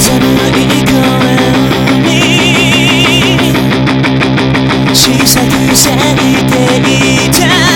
小さく咲いていた。